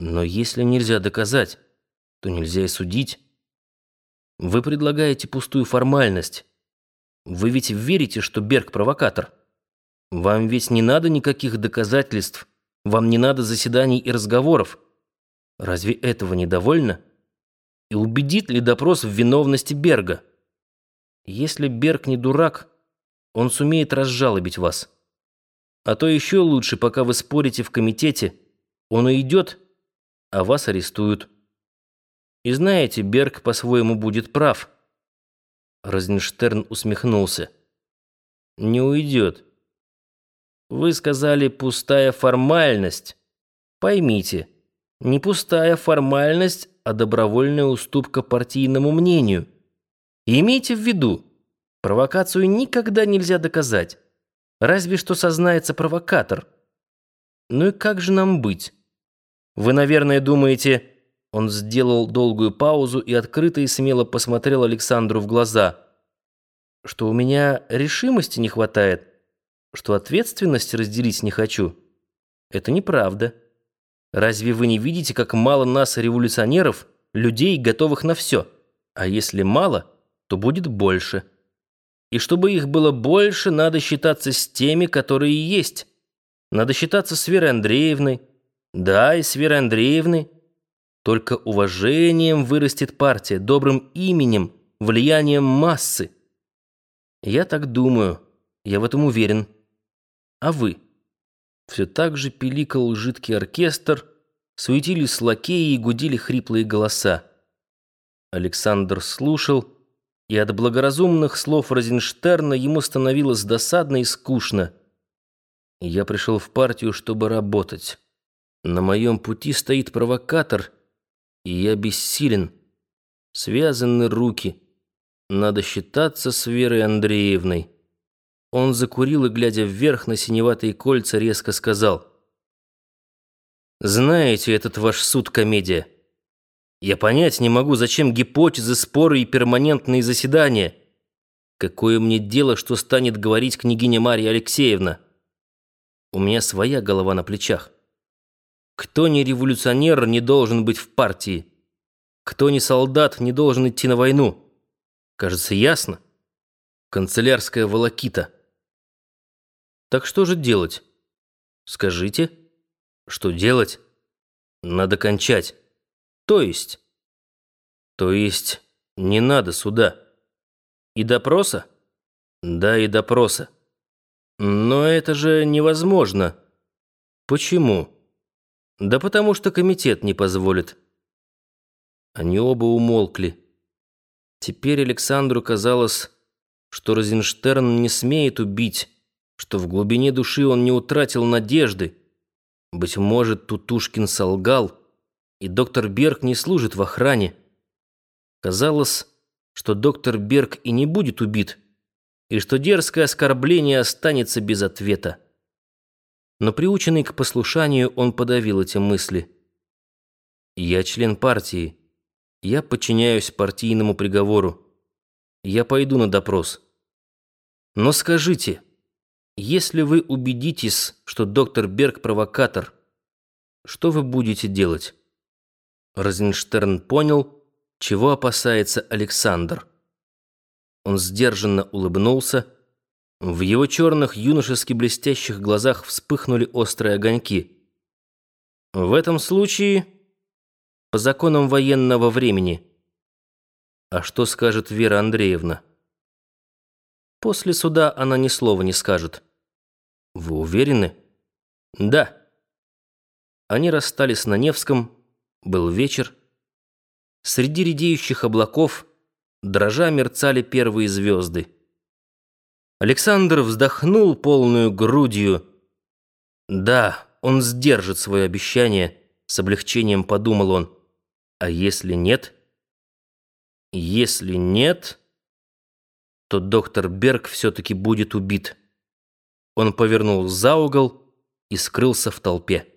Но если нельзя доказать, то нельзя и судить. Вы предлагаете пустую формальность. Вы ведь верите, что Берг провокатор? Вам ведь не надо никаких доказательств, вам не надо заседаний и разговоров. Разве этого недовольно? И убедит ли допрос в виновности Берга? Если Берг не дурак, он сумеет разжалобить вас. А то еще лучше, пока вы спорите в комитете, он уйдет, а вас арестуют. И знаете, Берг по-своему будет прав. Розенштерн усмехнулся. Не уйдет. Вы сказали «пустая формальность». Поймите, не пустая формальность, а добровольная уступка партийному мнению. Имейте в виду, провокацию никогда нельзя доказать. Разве что сознается провокатор. Ну и как же нам быть? Вы, наверное, думаете... Он сделал долгую паузу и открыто и смело посмотрел Александру в глаза. Что у меня решимости не хватает, что ответственность разделить не хочу. Это неправда. Разве вы не видите, как мало нас, революционеров, людей, готовых на все? А если мало, то будет больше. И чтобы их было больше, надо считаться с теми, которые есть. Надо считаться с Верой Андреевной. Да, и с Верой Андреевной. Только уважением вырастет партия, добрым именем, влиянием массы. Я так думаю, я в этом уверен. А вы? Все так же пиликал жидкий оркестр, суетились лакеи и гудили хриплые голоса. Александр слушал, и от благоразумных слов Розенштерна ему становилось досадно и скучно. Я пришел в партию, чтобы работать. На моем пути стоит провокатор, и я бессилен. Связаны руки. Надо считаться с Верой Андреевной. Он закурил и, глядя вверх на синеватые кольца, резко сказал. «Знаете, этот ваш суд-комедия». Я понять не могу, зачем гипотезы, споры и перманентные заседания. Какое мне дело, что станет говорить княгиня Марья Алексеевна? У меня своя голова на плечах. Кто не революционер, не должен быть в партии. Кто не солдат, не должен идти на войну. Кажется, ясно? Канцелярская волокита. Так что же делать? Скажите, что делать? Надо кончать. То есть? То есть не надо суда. И допроса? Да, и допроса. Но это же невозможно. Почему? Да потому что комитет не позволит. Они оба умолкли. Теперь Александру казалось, что Розенштерн не смеет убить, что в глубине души он не утратил надежды. Быть может, Тутушкин солгал — и доктор Берг не служит в охране. Казалось, что доктор Берг и не будет убит, и что дерзкое оскорбление останется без ответа. Но приученный к послушанию, он подавил эти мысли. «Я член партии. Я подчиняюсь партийному приговору. Я пойду на допрос. Но скажите, если вы убедитесь, что доктор Берг провокатор, что вы будете делать?» Розенштерн понял, чего опасается Александр. Он сдержанно улыбнулся. В его черных юношески блестящих глазах вспыхнули острые огоньки. В этом случае по законам военного времени. А что скажет Вера Андреевна? После суда она ни слова не скажет. Вы уверены? Да. Они расстались на Невском, был вечер. Среди редеющих облаков, дрожа, мерцали первые звезды. Александр вздохнул полную грудью. Да, он сдержит свое обещание, с облегчением подумал он. А если нет? Если нет, то доктор Берг все-таки будет убит. Он повернул за угол и скрылся в толпе.